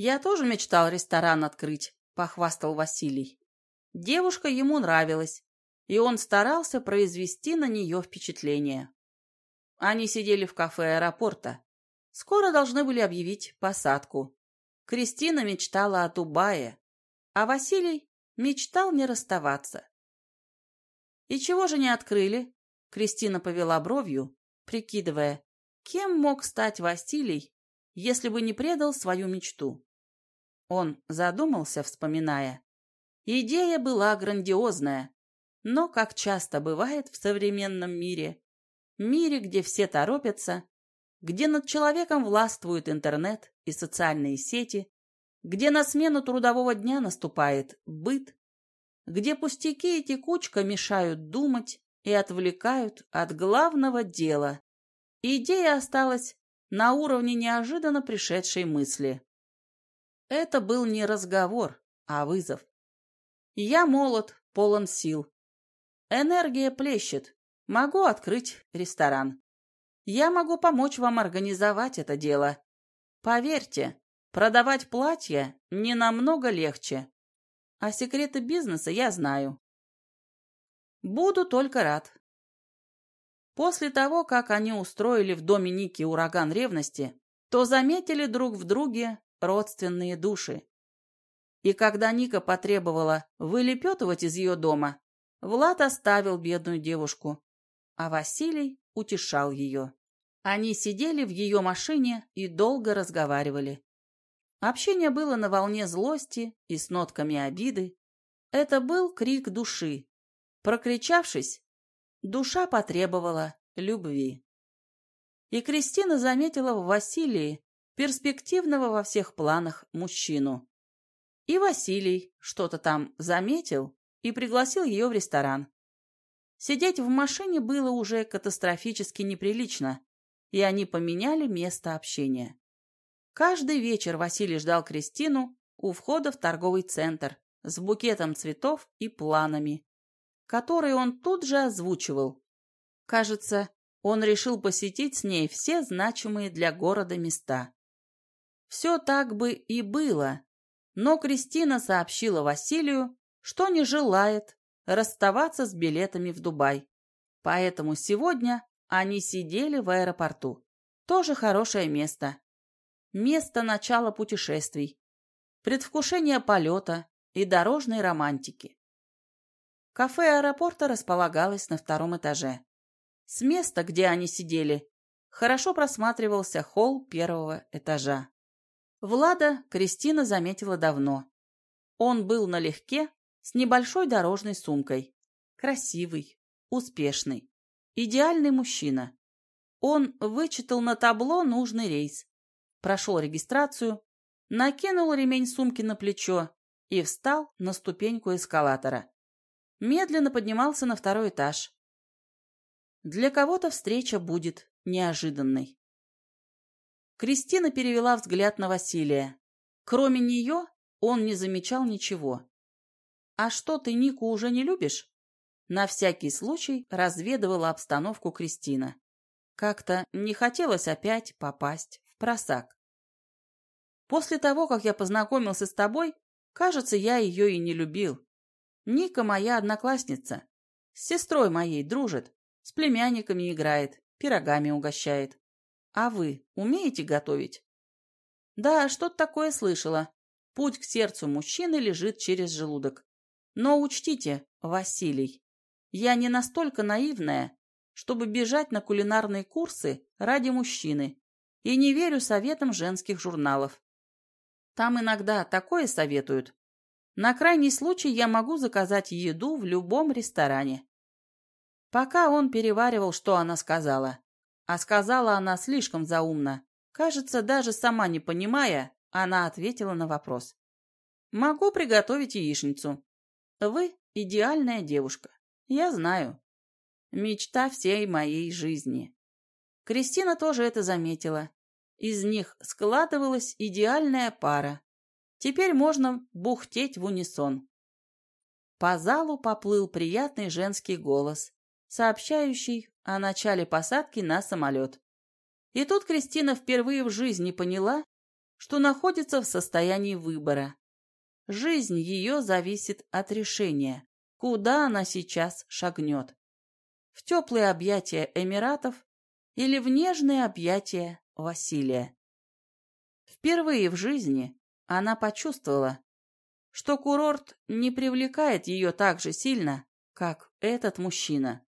«Я тоже мечтал ресторан открыть», — похвастал Василий. Девушка ему нравилась, и он старался произвести на нее впечатление. Они сидели в кафе аэропорта. Скоро должны были объявить посадку. Кристина мечтала о Дубае, а Василий мечтал не расставаться. «И чего же не открыли?» Кристина повела бровью, прикидывая, кем мог стать Василий, если бы не предал свою мечту. Он задумался, вспоминая. Идея была грандиозная, но, как часто бывает в современном мире, мире, где все торопятся, где над человеком властвует интернет и социальные сети, где на смену трудового дня наступает быт, где пустяки и текучка мешают думать и отвлекают от главного дела. Идея осталась на уровне неожиданно пришедшей мысли. Это был не разговор, а вызов. Я молод, полон сил. Энергия плещет. Могу открыть ресторан. Я могу помочь вам организовать это дело. Поверьте, продавать платья не намного легче. А секреты бизнеса я знаю. Буду только рад. После того, как они устроили в доме Ники ураган ревности, то заметили друг в друге родственные души. И когда Ника потребовала вылепетывать из ее дома, Влад оставил бедную девушку, а Василий утешал ее. Они сидели в ее машине и долго разговаривали. Общение было на волне злости и с нотками обиды. Это был крик души. Прокричавшись, душа потребовала любви. И Кристина заметила в Василии перспективного во всех планах мужчину. И Василий что-то там заметил и пригласил ее в ресторан. Сидеть в машине было уже катастрофически неприлично, и они поменяли место общения. Каждый вечер Василий ждал Кристину у входа в торговый центр с букетом цветов и планами, которые он тут же озвучивал. Кажется, он решил посетить с ней все значимые для города места. Все так бы и было, но Кристина сообщила Василию, что не желает расставаться с билетами в Дубай. Поэтому сегодня они сидели в аэропорту. Тоже хорошее место. Место начала путешествий, предвкушения полета и дорожной романтики. Кафе аэропорта располагалось на втором этаже. С места, где они сидели, хорошо просматривался холл первого этажа. Влада Кристина заметила давно. Он был налегке, с небольшой дорожной сумкой. Красивый, успешный, идеальный мужчина. Он вычитал на табло нужный рейс, прошел регистрацию, накинул ремень сумки на плечо и встал на ступеньку эскалатора. Медленно поднимался на второй этаж. Для кого-то встреча будет неожиданной. Кристина перевела взгляд на Василия. Кроме нее он не замечал ничего. «А что, ты Нику уже не любишь?» На всякий случай разведывала обстановку Кристина. Как-то не хотелось опять попасть в просак. «После того, как я познакомился с тобой, кажется, я ее и не любил. Ника моя одноклассница. С сестрой моей дружит, с племянниками играет, пирогами угощает. А вы умеете готовить? Да, что-то такое слышала. Путь к сердцу мужчины лежит через желудок. Но учтите, Василий, я не настолько наивная, чтобы бежать на кулинарные курсы ради мужчины, и не верю советам женских журналов. Там иногда такое советуют. На крайний случай я могу заказать еду в любом ресторане. Пока он переваривал, что она сказала, а сказала она слишком заумно. Кажется, даже сама не понимая, она ответила на вопрос. «Могу приготовить яичницу. Вы идеальная девушка. Я знаю. Мечта всей моей жизни». Кристина тоже это заметила. Из них складывалась идеальная пара. Теперь можно бухтеть в унисон. По залу поплыл приятный женский голос, сообщающий о начале посадки на самолет. И тут Кристина впервые в жизни поняла, что находится в состоянии выбора. Жизнь ее зависит от решения, куда она сейчас шагнет. В теплые объятия Эмиратов или в нежные объятия Василия. Впервые в жизни она почувствовала, что курорт не привлекает ее так же сильно, как этот мужчина.